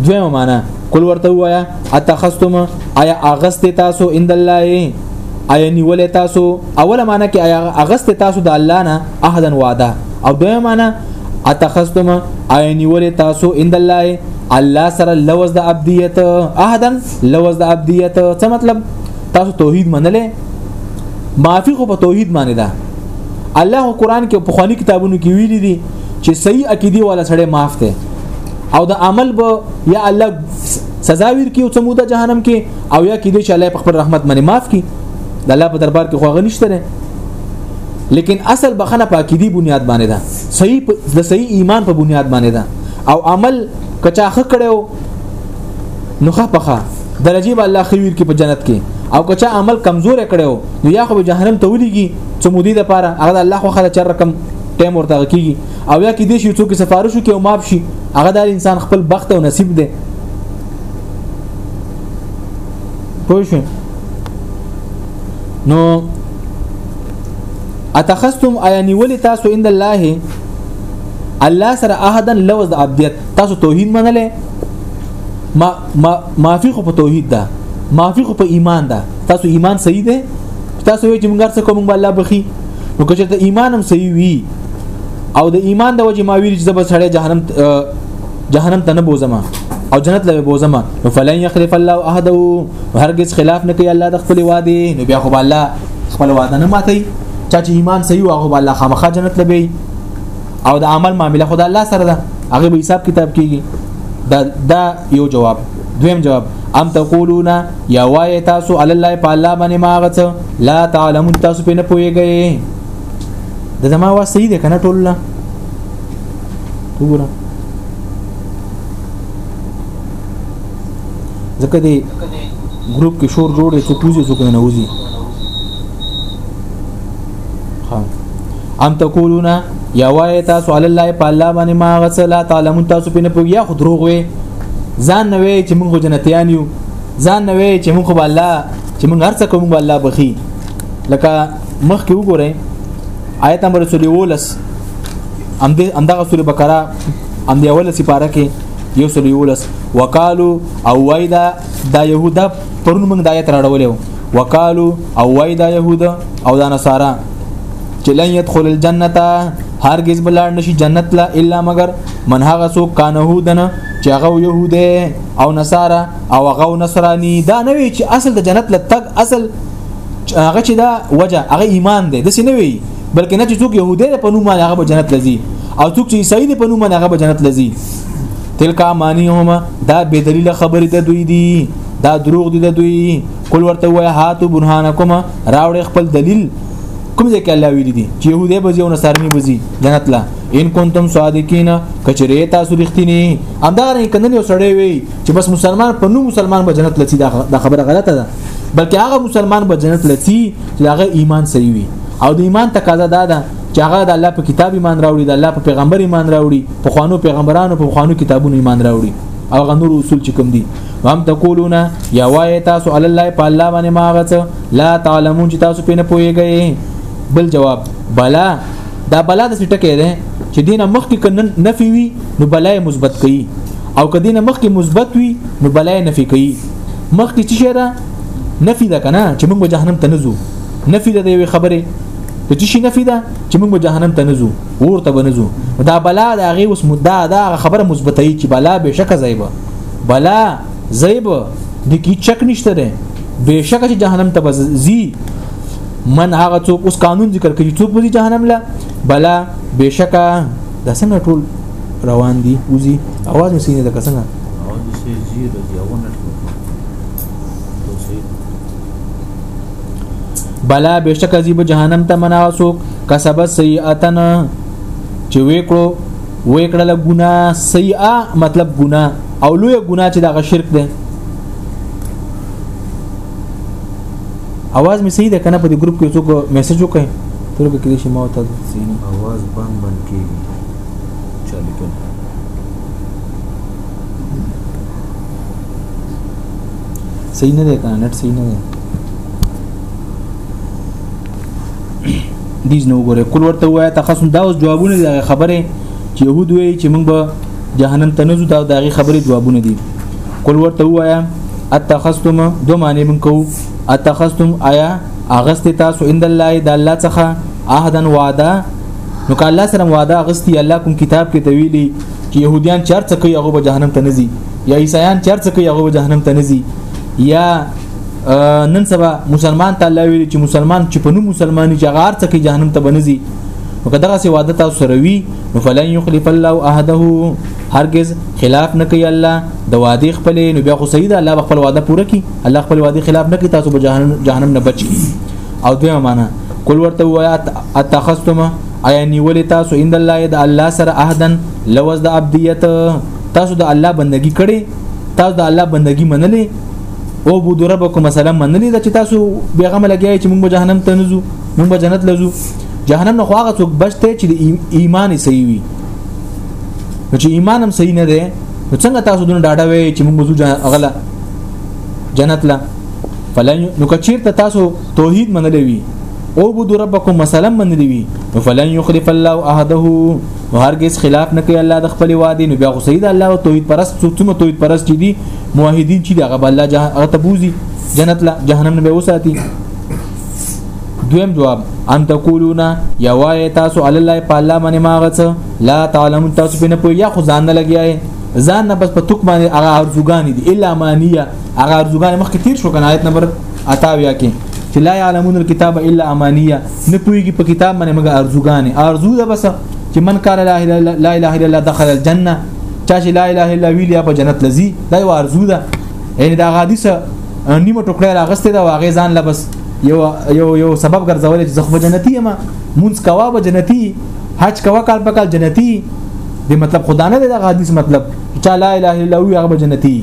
دویمه معنا کول ورته وایا اتخستم آیا اغست تاسو عند الله آیا نیول تاسو اوله معنا کې آیا اغست تاسو د الله نه احدن وعده او دویمه معنا اتخستم آیا نیول تاسو عند الله الله سره لوز د عبدیت احدا لوز د عبدیت څه مطلب تاسو توحید منلې معافی خو په توحید باندې ده الله قرآن کې په خواني کتابونو کې ویلي دي چې صحیح عقیده والا سره معاف ده او د عمل به یا الله سزا ور کې او سموده جهنم کې او یا کې دې چې الله په خپل رحمت باندې معاف کړي د الله په دربار کې خو غنښته نه لیکن اصل بخنه پاکیدی بنیاد باندې ده صحیح د صحیح ایمان په بنیاد باندې ده او عمل کچا خ کړو نو خ پخه درجه به الله خیر کې په جنت کې او کچا عمل کمزور کړو نو یا خو به جهنم ته ولېږي څو مودې د پاره هغه الله خو خله چر رقم ټیم ورته کیږي او یا کې دې شي څوک سفارش کوي او ماب شي هغه د انسان خپل بخت او نصیب دی پوه شئ نو اتخستم ایا نیولې تاسو اند الله الله سره احدا لوز د عبدیت تاسو توحید منلې ما ما معافی خو په توحید ده معافی خو په ایمان ده تاسو ایمان صحیح ده تاسو وی چې موږ څه کوم الله بخي نو که چېرته ایمان هم صحیح وي او د ایمان د وجه ما ویل چې زب سړی جهنم جهنم ته نه بوزم او جنت له بوزم نو فلن يخلف الله عهده هرگز خلاف نه کوي الله د خپل وعده نو بیا خو الله خپل وعده نه ماتي چا چې ایمان صحیح واغو الله خامخا جنت لبي او د عمل معاملې خو د الله سره ده هغه به حساب کتاب کیږي دا دا یو جواب دویم جواب ام تقولون یا وای تاسو علی الله په الله باندې ما غڅ لا تعلمون تاسو په نه پويږئ د زما وا صحیح ده کنه ټول نه وګوره ځکه دی ګروپ کې شور جوړ دی چې پوزي څوک نه وځي ام تقولون یا وای تاسو علی الله په الله باندې ما غسلا تعلمون تاسو په نه پوی یا خود روغ وي ځان نه وي چې موږ جنتیان یو ځان نه وي چې موږ الله چې موږ هرڅه کوم الله بخي لکه مخ کې وګورئ آیت نمبر 13 ام دې اندغه سورې بقره ام دې اوله سپاره کې یو سل یولس وقالو او وایدا دا یهودا پرون موږ دایت راړولې وکالو او وای دا يهود او دا نصارا چې لن يدخل الجنه هرگز بلار نشي جنت لا الا مگر من هغه سو کانه دنه چې هغه يهوده او نصارا او هغه نصراني دا نه وی چې اصل د جنت لتګ اصل هغه چې دا وجه هغه ایمان دی د سې نه وی بلکې نه چې څوک يهوده په نوم هغه به جنت لذي او څوک چې عیسائی په نوم هغه به جنت لذي تلک امانیهما دا بے دلیل خبرې د دوی دي دا دروغ دي د دوی کول ورته وای هاتو برهانکما راوړې خپل دلیل کوم ځای کې الله ویلي دي چې يهودي بزي او نصارني بزي جنت لا ان کنتم صادقین کچره تاسو رښتینی امدار کنه یو سړی وي چې بس مسلمان په نو مسلمان به جنت لسی دا خبره غلطه ده بلکې هغه مسلمان به جنت لسی چې هغه ایمان صحیح وي او د ایمان تقاضا دا ده چې هغه د الله په کتاب ایمان راوړي د الله په پیغمبر ایمان راوړي په خوانو پیغمبرانو په خوانو کتابونو ایمان راوړي او غنور اصول چې کوم دي هم تقولون یا وای تاسو علی الله په الله باندې ما غڅ لا تعلمون چې تاسو پینې پويږئ بل جواب بلا دا بلا د سټکه ده چې دینه مخکې کنن نفي وي نو بلای مثبت کوي او که دینه مخکې مثبت وي نو بلای نفي کوي مخکې چې شه ده نفي ده کنه چې موږ جهنم ته نزو نفي ده د یوې خبرې د چی نفي ده چې موږ جهنم ته نزو ورته بنزو دا بلا دا غي اوس مدا دا خبره مثبته ای چې بلا به شک زایبه بلا زایبه د کی چک نشته ده به شک چې جهنم ته بزي من هغه څوک اوس قانون ذکر کوي څوک بزي جهنم لا بلا به شک دا څنګه ټول روان دي وزي اواز مې سینې د کسنه اواز مې سینې زیرو دی اونه بلا بشک ازیب جهنم ته مناسو کسبت سیئاتن چې وکړو وکړه له ګنا سیئه مطلب ګنا او لوی ګنا چې دغه شرک ده اواز می صحیح ده کنه په دې ګروپ کې څوک میسج وکړي تر به کې شي ما ته سین اواز بند بند کیږي چالو کړه صحیح نه دی کنه نت صحیح نه دی دیز نو ګوره کول ورته وای تخصم دا اوس جوابونه دی خبره چې يهود وای چې موږ به جهنم ته نه ځو دا دغه خبره جوابونه دي کول ورته وای اتخصتم دو معنی من کو اتخصتم آیا اغست تاسو عند الله د الله څخه عهدا وعده نو که الله سره وعده اغستی الله کوم کتاب کې تویلی چې يهوديان چرڅ کوي هغه به جهنم ته نه ځي یا عیسایان چې هرڅه کوي هغه جهنم ته نه ځي یا نن سبا مسلمان ته الله ویلي چې مسلمان چې په نو مسلمانۍ چې هغه هرڅه کوي جهنم ته بنځي نو کداغه سی وعده تاسو سره وی نو فلن یخلف الله عهده هرگز خلاف نه کوي الله د وعده خپل نو بیا خو سید الله خپل وعده پوره کوي الله خپل وعده خلاف نه کوي تاسو به جهنم نه بچ کی او دویمه معنا کول ورته ویا اتخصتم ایا نیولې تاسو ان الله د الله سره عهدن لوز د عبدیت تاسو د الله بندگی کړي تاسو د الله بندگی منلې او بود ربکم مثلا منلې چې تاسو بیغه ملګری چې موږ به جهنم ته نزو موږ به جنت لزو جهنم نه خو هغه څوک بچته چې د ایمان صحیح وي چې ایمان هم صحیح نه دی نو څنګه تاسو دونه ډاډه وي چې موږ وزو غلا جنت لا فلن نو کچیر ته تاسو توحید منلې وي او بود ربکم مثلا منلې وي فلن یخلف الله عهده نو هرگز خلاف نه کوي الله د خپل وعده نو بیا خو سید الله او توحید پرست څوک څومره توحید پرست دي موحدین چې دغه بل الله جهان هغه تبوزي جنت لا جهنم نه به وساتي دویم جواب ان تقولون یا وای تاسو علی الله په الله باندې ما غڅ لا تعلم تاسو په نه پوي یا خو ځان نه لګیای ځان نه بس په توک باندې هغه ارزوګان دي الا مانیه هغه ارزوګان مخکې تیر شو کنه آیت نمبر 28 کې چې لا يعلمون الكتاب الا امانيه نه پويږي په کتاب باندې مګه ارزوګانې ارزو ده بس چې من کار لا اله الا لا اله الا الله دخل الجنه چا چې لا اله الا ویل یا په جنت لذي دا یو ارزو ده یعنی دا حدیثه نیمه ټوکړه راغسته دا واغې ځان لا بس یو یو یو سبب ګرځول چې زخه جنتی یم مونږ کوا به جنتی حج کوا کال په کال جنتی د مطلب خدا نه د حدیث مطلب چې لا اله الا هو هغه جنتی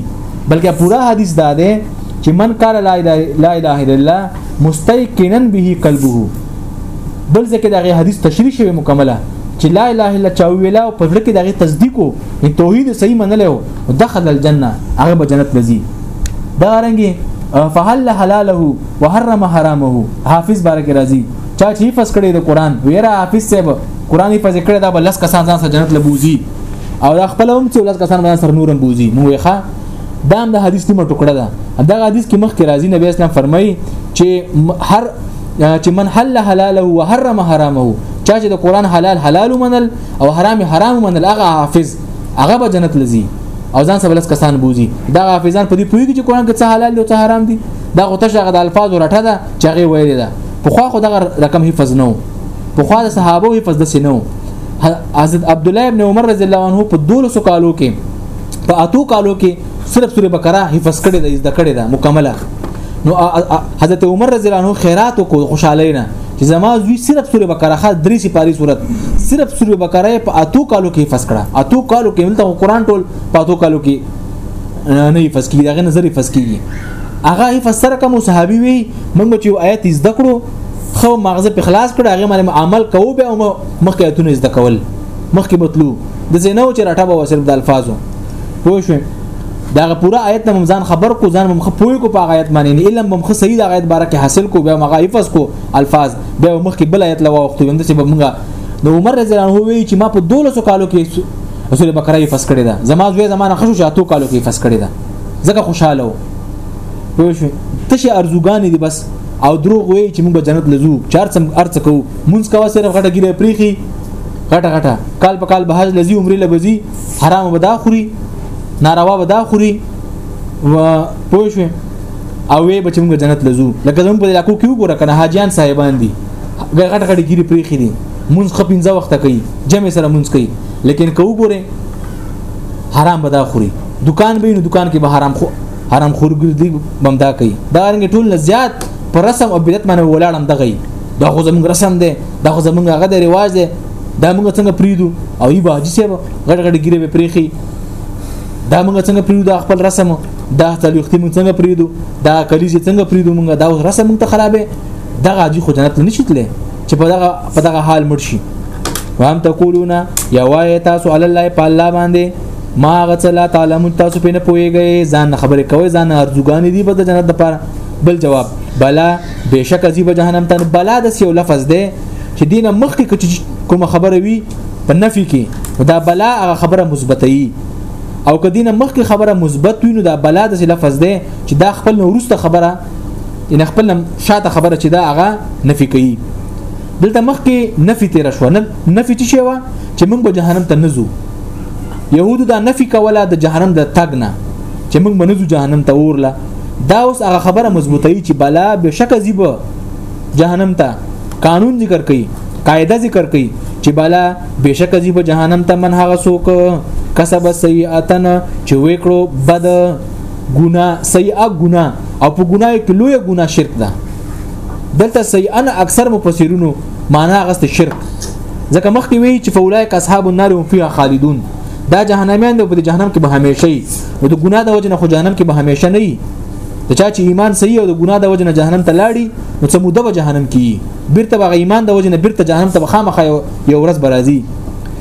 بلکې پورا حدیث دا ده چې من قال لا اله لا اله الا الله مستيقنا به قلبه بل ځکه دغه حدیث تشریح شوی مکمله چې لا اله الا چا ویلا او په ځل کې دغه تصدیق او توحید صحیح منل او دخل الجنه هغه به جنت لذي دا رنګي فهل حلاله وحرم حرامه حافظ بارک رازي چا چې حفظ کړي د قران ویرا حافظ صاحب قران حفظ کړي دا بلس کسان ځان سره جنت لبوزي او دا خپل هم چې ولس کسان باندې سر نورم بوزي نو ښه دا هم د حدیث نیمه ټوکړه ده دا حدیث کې مخکې راځي نبی اسلام فرمایي چې هر چې من حل حلاله وحرم حرامه چا چې د قران حلال حلال منل او حرام حرام منل هغه حافظ هغه به جنت لذي او ځان سره لس کسان بوزي دا حافظان په دې پوهیږي چې قران کې څه حلال دي او څه حرام دي دا غوته شغه د الفاظ ورټه ده چې هغه ویل ده په خو خو دغه رقم حفظ نه وو په خو د صحابه حفظ د سينو حضرت عبد الله ابن عمر رضی الله عنه په 1200 کالو کې په اتو کالو کې صرف سوره بقره حفظ کړي ده زده کړي ده مکمله نو حضرت عمر رضی الله عنه خیرات کو خوشاله نه چې زما زوی صرف سوره بقره خاص درې سي پاري صورت صرف سوره بقره په اتو کالو کې حفظ کړه اتو کالو کې ملته قرآن ټول په اتو کالو کې نه حفظ کیږي هغه نظر حفظ کیږي هغه حفظ سره کوم صحابي وي موږ چې آیت زده کړو خو مغزه په خلاص کړه هغه باندې عمل کوو به مخکې اتونه زده کول مخکې بتلو د زینو چې راټبه و صرف د الفاظو پوه شو دا پورا آیت نه ځان خبر کو ځان مخ پوي کو په آیت باندې نه علم مخ صحیح د آیت بارکه حاصل کو به مغه حفظ کو الفاظ به مخ کې بل آیت لوا وخت وند چې بمغه د عمر رضی الله عنه وی چې ما په 1200 کالو کې رسول بقره حفظ کړی دا زما زوی زمانه خشو شاتو کالو کې حفظ کړی دا زکه خوشاله و پوه شو تشه ارزوګان دي بس او دروغ وی چې موږ جنت لزو چار څم ارڅ کو مونږ کوا سره غټه ګیره پریخي غټه غټه کال په کال به حج لذي عمره لبزي حرام به دا خوري ناروا به دا خوري و پوه شو او وی بچم جنت لزو لکه زموږ په علاقو کې وګوره کنه حاجیان صاحبان دي غټ غټ ګيري پرېخي دي مونږ خپینځه وخت کوي جمع سره مونږ کوي لیکن کو وګوره حرام به دا خوري دکان به نو دکان کې به حرام خو حرام خورګردي بمدا کوي دا رنګ ټول نه زیات پر رسم او بدعت باندې ولاړم دغه دا خو زمونږ رسم دی دا خو زمونږ هغه د رواج دی دا مونږ څنګه پریدو او ای باجی سیب غړ غړ ګیره به پریخي دا مونږ څنګه پریدو دا خپل رسم دا تلوختی مونږ څنګه پریدو دا کلیزه څنګه پریدو مونږ دا رسم مونږ ته خرابې دا غاجی خو جنت نشیتله چې په دغه په دغه حال مړ شي وام تقولون یا وای تاسو علی الله په الله باندې ما غتلا تعلم تاسو په نه پويږئ ځان خبرې کوي ځان ارزوګانی دی په جنت لپاره بل جواب بلا بهشک ازي به جهنم ته بلا د یو لفظ دی چې دینه مخکې کوم خبره وي په نفي کې دا بلا هغه خبره مثبته وي او کدینه مخکې خبره مثبت وي نو دا بلا د لفظ دی چې دا خپل وروسته خبره ان خپل شاته خبره چې دا هغه نفي کوي دلته مخکې نفي تیر شو نه نفي چې شوه چې موږ به جهنم ته نزو يهودو دا نفي کوله د جهنم د تګ نه چې موږ بنځو جهنم ته ورلا دا اوس هغه خبره مضبوطه چې بلا به شک زیب جهنم ته قانون ذکر کړي قاعده ذکر کړي چې بلا به شک زیب جهنم ته من هغه سوک کسب سیئاتن چې وکړو بد ګنا سیئه ګنا او په ګناه کې لوی ګنا شرک ده دلته سیئن اکثر مفسرینو معنا غست شرک ځکه مخکې وی چې فولای اصحاب النار هم فيها خالدون دا جهنميان دی په جهنم کې به همیشه وي نو د ګناه د وجه نه خو جهنم کې به همیشه نه وي د چا چې ایمان صحیح او د ګناه د وجه نه جهنم ته لاړي نو څه موده به جهنم کې بیرته به ایمان د وجه نه بیرته جهنم ته خامخ یو ورځ برازي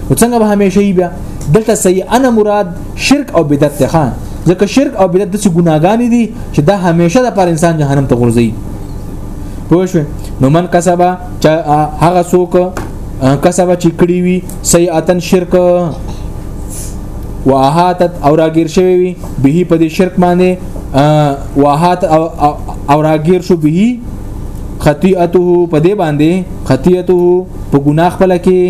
نو څنګه به همیشه وي بیا دلته صحیح انا مراد شرک او بدعت ته خان ځکه شرک او بدعت د څه ګناګانې دي چې دا همیشه د پر انسان جهنم ته غورځي پوه شو نو من کسبه چې هغه څوک کسبه چې کړی وي سیئاتن شرک واهاتت او راګیر شوی وي به په دې شرک باندې واهات او او راګیر شو به خطیئته په دې باندې خطیئته په ګناه خپل کې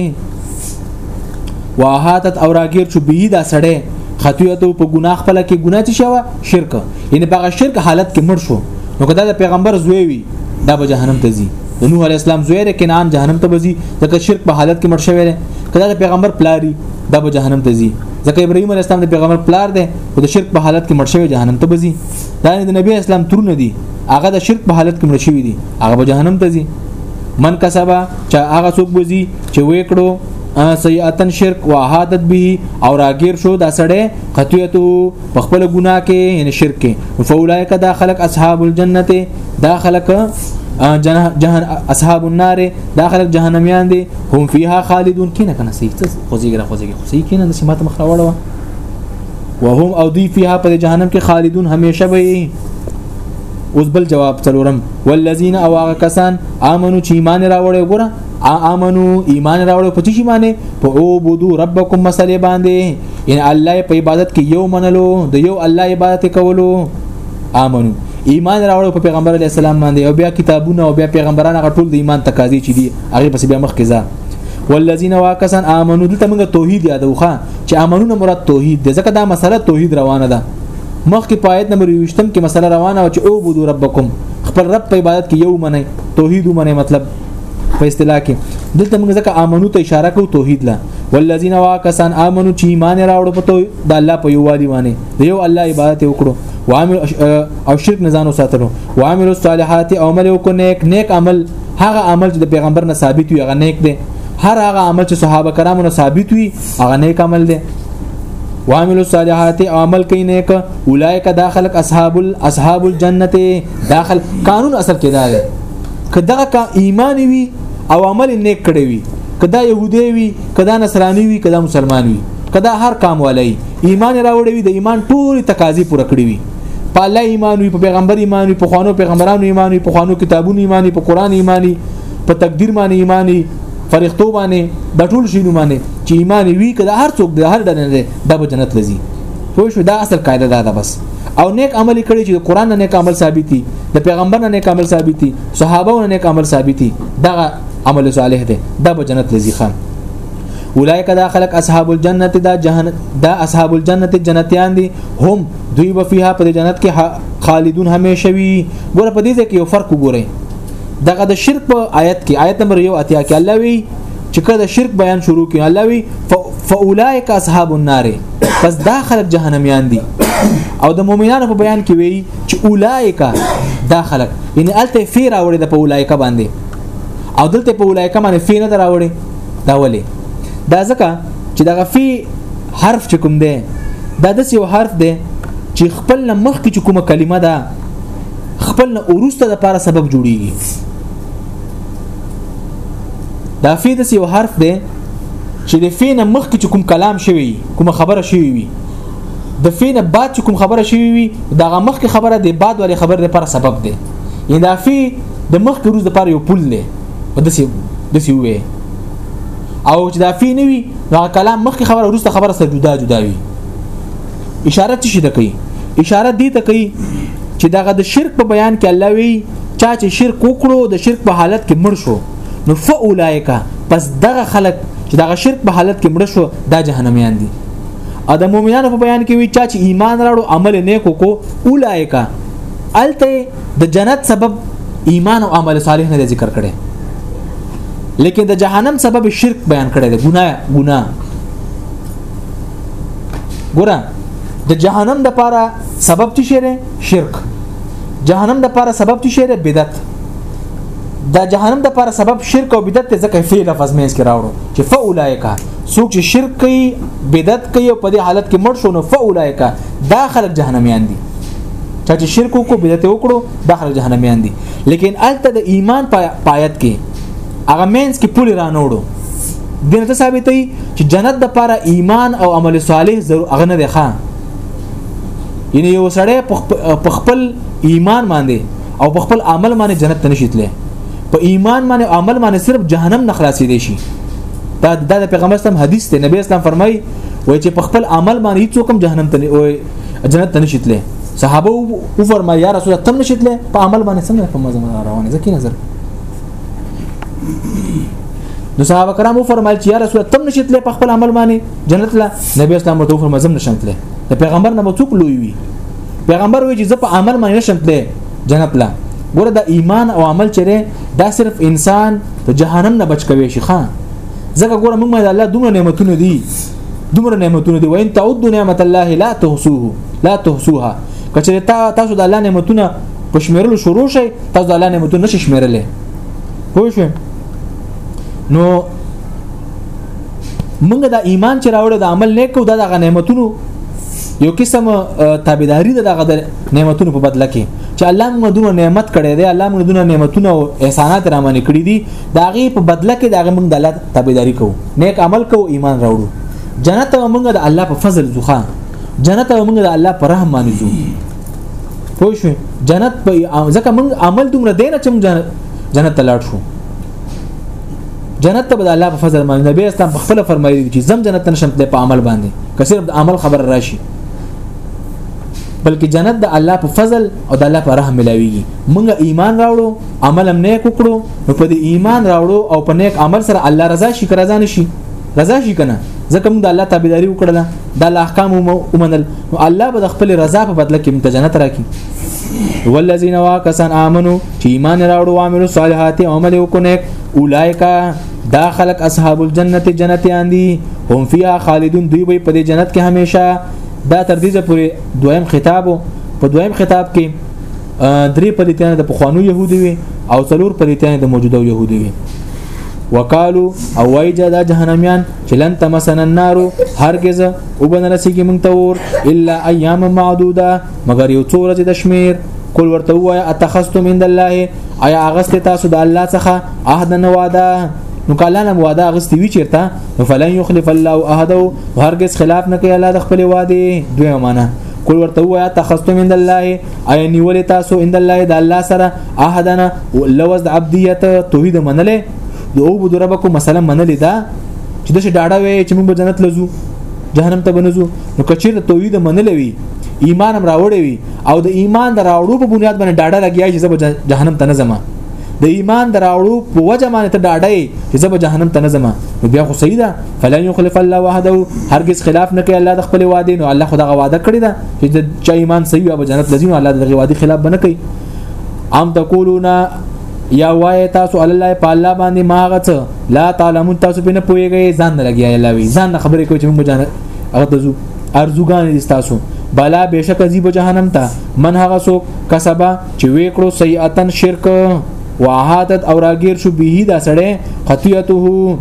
واهاتت او راګیر شو به دا سړی خطیئته په ګناه خپل کې ګناه چې شوه شرک یعنی په شرک حالت کې مړ شو نو کدا د پیغمبر زوی وي دا به جهنم ته ځي د نوح علی السلام زوی د کنعان جهنم ته بزي ځکه شرک په حالت کې مړ شوی دی کله د پیغمبر پلاری دا به جهنم ته ځي ځکه ابراهيم عليه السلام د پیغمبر پلار دی او د شرک په حالت کې مړ شوی جهنم ته بزي دا د نبی اسلام ترونه دي هغه د شرک په حالت کې مړ شوی دي هغه به جهنم ته ځي من کسبه چې هغه څوک بزي چې وې کړو سیئاتن شرک وحادت به او راګیر شو دا سړی قطیته په خپل ګناه کې یعنی شرک کې فولایک دا خلق اصحاب الجنه دا خلق جهان اصحاب النار دا خلق جهنميان دي هم فيها خالدون کینه کنه سي خوځيګره خوځيګي خوځي کینه د سمات مخ راوړو وهم او دی فيها په جهنم کې خالدون هميشه وي اوس بل جواب تلورم والذین او هغه کسان امنو چې ایمان راوړې ګره امنو ایمان راوړو په چی باندې په او بودو ربکم مسلې باندې ان الله په عبادت کې یو منلو د یو الله عبادت کولو امنو ایمان راوړو په پیغمبر علی السلام باندې او بیا کتابونه او بیا پیغمبران غټول د ایمان تقاضې چي دي هغه پس بیا مخ کیزه والذین واکسن امنو دلته موږ توحید یادوخه چې امنونه مراد توحید ده ځکه دا مسله توحید روانه ده مخکې په آیت نمبر 20 کې مسله روانه او چې او بودو ربکم خپل رب په عبادت کې یو منئ توحید منئ مطلب په اصطلاح کې دلته موږ ځکه امنو ته اشاره کوو توحید لا والذین واکسان امنو چې ایمان راوړو په تو د الله په یووالي باندې د یو الله عبادت وکړو وعمل او شرک نه ځانو ساتلو وعمل الصالحات او عمل وکړو نیک نیک عمل هغه عمل چې د پیغمبر نه ثابت وي هغه نیک دی هر هغه عمل چې صحابه کرامو نه ثابت وي هغه نیک عمل دی وعمل الصالحات عمل کوي نیک اولایک داخلك اصحاب اصحاب الجنه داخل قانون اصل کې دا دی که دغه کا ایمان وي او عمل نیک کړی وي که دا يهودي وي که دا نصراني وي که دا مسلمان وي که دا هر کام ولای ایمان راوړی وي د ایمان ټول تقاضي پوره کړی وي په الله ایمان وي په پیغمبر ایمان وي په خوانو پیغمبرانو ایمان وي په خوانو کتابونو ایمان وي په قران ایمان وي په تقدیر باندې ایمان وي فرښتو باندې د ټول شینو باندې چې ایمان وي کله هر څوک د هر ډنه ده د جنت لذي پوه شو دا اصل قاعده ده بس او نیک عمل کړي چې قران نه نیک عمل ثابت دي د پیغمبر نه نیک عمل ثابت دي صحابه نه نیک عمل ثابت دي دا عمل صالح دی دا به جنت لذي خان اولایک دا خلق اصحاب الجنه دا جهنم دا اصحاب الجنه جنتیان دي هم دوی به فيها په جنت کې خالدون همیشه وي ګوره په دې کې یو فرق وګورئ دغه د شرک په آیت کې آیت نمبر 1 اتیا کې الله وی چې کله د شرک بیان شروع کړي الله وی فاولائک اصحاب النار پس دا خلک جهنميان دي او د مؤمنانو په بیان کې وی چې اولائک دا خلک یعنی الته فیر اوړي د په اولائک باندې او دلته په اولائک باندې فی نه دراوړي دا ولي دا ځکه چې دغه فی حرف چې کوم دی دا د یو حرف دی چې خپل نه مخکې چې کومه کلمه ده خپل نه اوروسته د لپاره سبب جوړیږي دا فی د یو حرف دی چې د فی نه مخکې چې کوم کلام شوی کوم خبره شوی وي د فی نه بعد چې کوم خبره شوی وي دا مخکې خبره د بعد ولې خبره لپاره سبب دی یعنی دا فی د مخکې روز لپاره یو پول دی په دسی دسی وې او چې دا فی نه وي دا کلام مخکې خبره روز خبره سره جدا جدا وي اشاره څه شي ته کوي اشاره دې ته کوي چې دغه د شرک په بیان کې الله وی چا چې شرک وکړو د شرک په حالت کې مړ شو نو فاولائک پس دغه خلک چې دغه شرک په حالت کې مړ شو دا جهنميان دي ا د مؤمنانو په بیان کې وی چا چې ایمان راړو عمل نیک وکړو اولائک الته د جنت سبب ایمان او عمل صالح نه ذکر کړي لیکن د جهنم سبب شرک بیان کړي د ګناه ګناه ګوره د جهنم د پاره سبب څه شری شرک جهنم د پاره سبب څه شری بدعت دا جهنم د پاره سبب شرک او بدعت ته ځکه فعل لفظ مینس کې راوړو چې فاولائک څوک چې شرک کوي بدعت کوي او په دې حالت کې مړ شو نو فاولائک دا خلک جهنميان دي چې شرک وکړو بدعت وکړو دا خلک جهنميان دي لیکن الته د ایمان پایت کې هغه مینس کې پولی رانوړو دین ته ثابتې چې جنت د لپاره ایمان او عمل صالح ضرور هغه نه دی ښه یعنی یو سړی په خپل ایمان باندې او په خپل عمل باندې جنت ته نشیتله په ایمان باندې او عمل باندې صرف جهنم نه خلاصې دي شي دا د پیغمبر اسلام حدیث ته نبی اسلام فرمایي وای چې په خپل عمل باندې هیڅ کوم جهنم ته او جنت ته نشیتله صحابه و فرمایي یا رسول الله تم نشیتله په عمل باندې څنګه په مزه روانه ځکه نظر نو صحابه کرامو فرمایل چې یا رسول الله تم نشیتله په خپل عمل باندې جنت لا نبی اسلام ورته فرمایل زم نشمتله د پیغمبر نه مڅوک لوی وي پیغمبر وی چې زه په عمل باندې نشمتله جنت لا ګوره د ایمان او عمل چره دا صرف انسان د جهنم نه بچ کوي شي خان ځکه ګوره موږ د الله دومره نعمتونه دي دومره نعمتونه دي وین تعود نعمت الله لا تحصوه لا تحصوها کچره تاسو د الله نعمتونه په شمیرلو شروع شي تاسو د الله نعمتونه نشئ شمیرلې پوه شئ نو موږ دا ایمان چې راوړو د عمل نه کو دا د نعمتونو یو قسم تابعداري ده دغه نعمتونو په بدله کې چې الله موږ دونه نعمت کړی دی الله موږ دونه نعمتونه او احسانات را باندې کړی دي دا غي په بدله کې دا موږ د الله تابعداري کوو نیک عمل کوو ایمان راوړو جنت موږ د الله په فضل ځخه جنت موږ د الله په رحم باندې ځو پوه شو جنت په ځکه موږ عمل دومره دی نه چې موږ جنت جنت ته لاړ شو جنت ته به الله په فضل باندې نبی اسلام په خپل فرمایلی چې زم جنت ته نشم په عمل باندې که صرف د عمل خبر راشي بلکې جنت د الله په فضل او د الله په رحم ملاويږي موږ ایمان راوړو عمل هم نیک وکړو نو په دې ایمان راوړو او په نیک عمل سره الله رضا شي که رضا نشي رضا شي کنه ځکه موږ د الله تابعداري وکړه دا الله احکام ومنل نو الله به د خپل رضا په بدله کې د جنت راکړي والذین واکسن امنو چې ایمان راوړو عامل صالحات او عمل وکړي اولایکا دا خلق اصحاب الجنه جنتیان دي هم فیها خالدون دوی به په جنت کې همیشه دا تر دې پورې دویم خطاب په دویم خطاب کې درې پلیتانه د پخوانو يهودي وي او څلور پلیتانه د موجوده يهودي وي وقالو او وایجا دا جهنميان فلن تمسن النار هرگز او بن رسیږي مونږ ته ور الا ایام معدوده مگر یو څو ورځې د شمیر کول ورته وای اتخستم عند الله ایا اغست تاسو د الله څخه عهد نه واده نو کله نه واده اغست وی چیرته فلن یخلف الله عهده هرگز خلاف نه کوي الله د خپل واده دوی معنا کول ورته وای تخستم عند الله ایا نیول تاسو عند الله د الله سره عهدنا لوز عبدیت توحید منله د او بده رب کو مسله منلې ده چې د شه ډاډه وي چې موږ جنت لزو جهنم ته بنزو نو کچیر توحید منلې وي ایمان هم راوړې وي او د ایمان د راوړو په بنیاد باندې ډاډه لګیا چې زب جهنم ته نه زما د ایمان د راوړو په وجه باندې ته ډاډه چې زب جهنم ته نه زما نو بیا خو صحیح ده فلن يخلف الله وحده هرگز خلاف نه کوي الله د خپل وعده نو الله خدغه وعده کړی ده چې د چا ایمان صحیح او جنت لذین الله دغه وعده خلاف بنه کوي ام تقولون یا وای تاسو الله په الله باندې ماغه څه لا تعلمون تاسو په نه پويږئ ځان لګي الله وی ځان خبرې کوي چې موږ جان هغه د ارزوګان دي تاسو بلا بشک زی به جهنم ته من هغه سو کسبه چې وکړو سیئاتن شرک وعادت او راګیر شو به دا سړی خطیته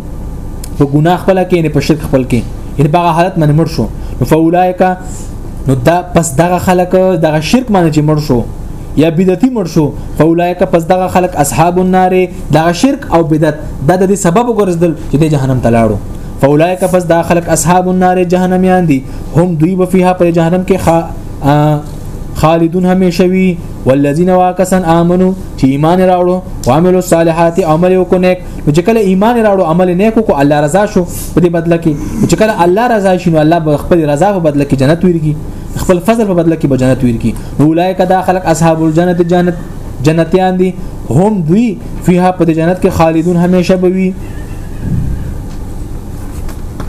په ګناه خپل کې نه په شرک خپل کې ان په حالت باندې مر شو فاولائک نو دا پس دغه خلک دغه شرک باندې چې مر شو یا بدعتي مړ شو فاولائک پس دغه خلق اصحاب النار دا شرک او بدعت دا د سبب ګرځدل چې د جهنم ته لاړو فاولائک پس دا خلق اصحاب النار جهنميان دي هم دوی به فيها پر جهنم کې خا خالدون همیشه وي والذین واکسن امنو چې ایمان راوړو وعملو الصالحات عمل وکنیک نو چې کله ایمان راوړو عمل نیک کو الله رضا شو په دې بدله کې چې کله الله رضا شي نو الله به خپل رضا په بدله کې جنت ورګي خپل فضل په بدله کې به جنت ویر کی اولایک دا خلق اصحاب الجنت جنت جنتیان دي هم دوی فيها په جنت کې خالدون همیشه بوي